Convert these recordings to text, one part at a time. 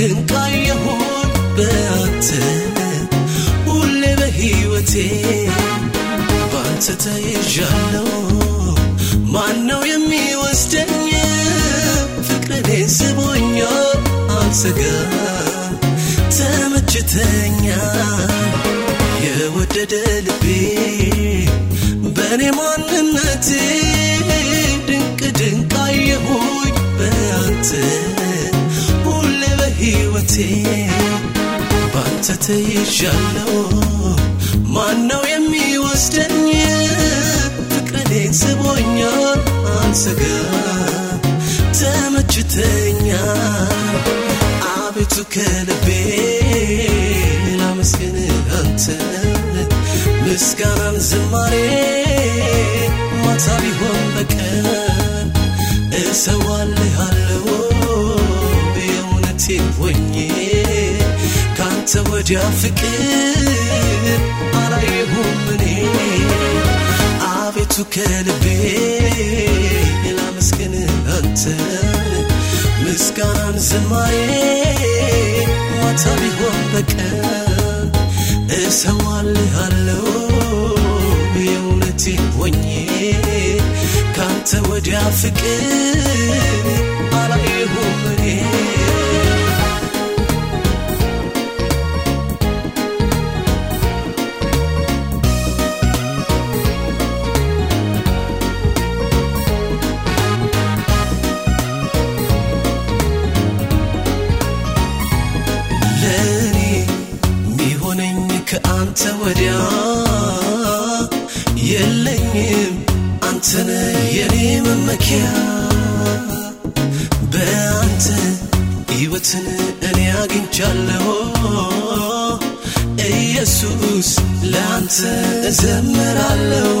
ድንቃየሁን በአንተ ሁሌ በሕይወቴ በአንተ ተይዣለው ማነው የሚወስደኝ? ፍቅሬ ስቦኛ አልሰጋ ተመችተኛ። የወደደ ልቤ በእኔ ማንነቴ ድንቅ ድንቅ አየሁኝ ባንተ ተይዣለሁ። ማነው የሚወስደኝ? ፍቅርህን ስቦኛል አልሰጋም ተመችተኛል አቤቱ ከልቤ ላመስግን አንተን ምስጋናን ዝማሬ ማታ ቢሆን በቀን ወዲያ ፍቅር አላየሁም እኔ። አቤቱ ከልቤ ላመስግን አንተን ምስጋናን ዝማሬ ማታ ቢሆን በቀን እሰዋልሃለሁ የእውነቴን ሆኜ ካንተ ወዲያ ፍቅር አላየሁም አንተነ የኔ መመኪያ በአንተ ሕይወትን እኔ አግኝቻለሁ። ኢየሱስ ለአንተ እዘምራለሁ።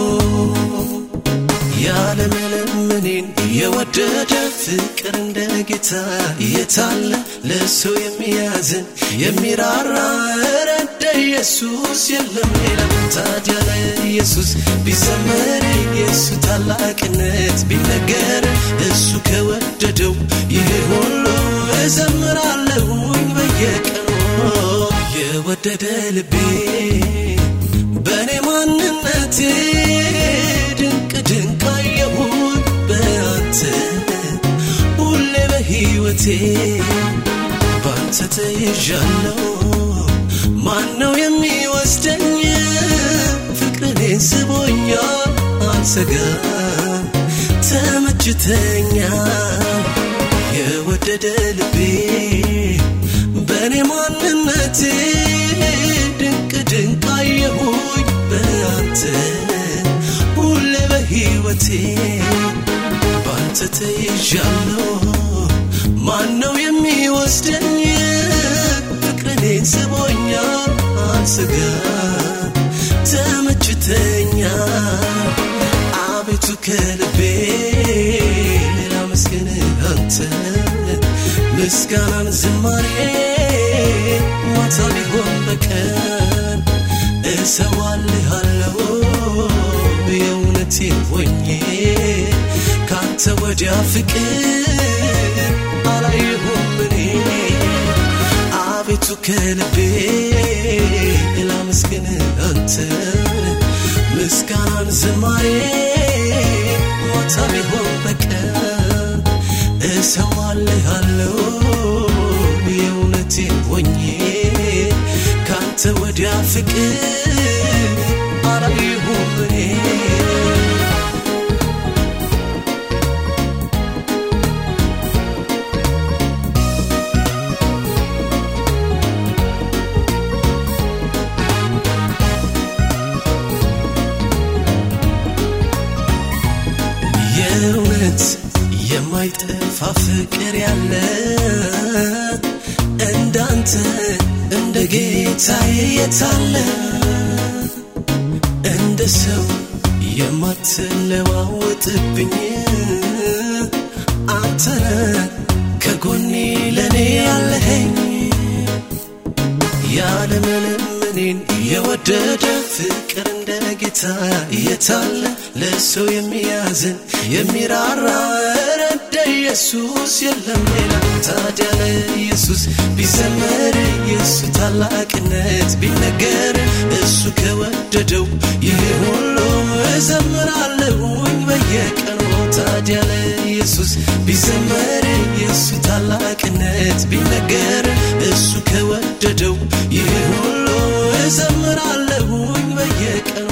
ያለመለመኔን የወደደ ፍቅር እንደ ጌታ የታለ? ለሰው የሚያዝን የሚራራ ኢየሱስ የለም ሌላ ታዲያ ለኢየሱስ ቢዘመር የእሱ ታላቅነት ቢነገር እሱ ከወደደው ይህ ሁሉ እዘምራለሁኝ በየቀኑ። የወደደ ልቤ በእኔ ማንነቴ ድንቅ ድንቅ አየሁኝ በአንተ ሁሌ በሕይወቴ ባንተ ተይዣለሁ ማነው የሚወስደኝ? ፍቅርህን ስቦኛል አልሰጋም ተመችተኛል የወደደ ልቤ በእኔ ማንነቴ ድንቅ ድንቅ አየሁኝ በአንተ ሁሌ በሕይወቴ ባንተ ተይዣለሁ አልሰጋም ተመችተኛል አቤቱ ከልቤ ምስጋናን ዝማሬ ማታ ቢሆን በቀን እሰዋልሃለሁ የእውነቴን ሆኜ ካንተ ወዲያ ፍቅር አላየሁም አቤቱ ከልቤ ላመስግን አንተን ምስጋናን ዝማሬ ማታ ቢሆን በቀን እሰዋልሃለሁ የእውነቴን ሆኜ ካንተ ወዲያ ፍቅር የማይጠፋ ፍቅር ያለ እንዳንተ እንደ ጌታዬ የታለ? እንደ ሰው የማትለዋወጥብኝ አንተነ ከጎኔ ለእኔ ያለኸኝ ያለመለመኔን የወደደ ፍቅር እንደ ጌታ የታለ? ለሰው የሚያዝን የሚራራ ረደ ኢየሱስ የለም ሌላ። ታዲያ ለኢየሱስ ቢዘመር የእሱ ታላቅነት ቢነገር እሱ ከወደደው ይህ ሁሉ እዘምራለሁኝ በየቀኑ። ታዲያ ለኢየሱስ ቢዘመር የእሱ ታላቅነት ቢነገር እሱ ከወደደው ይህን ሁሉ እዘምራለሁኝ በየቀኑ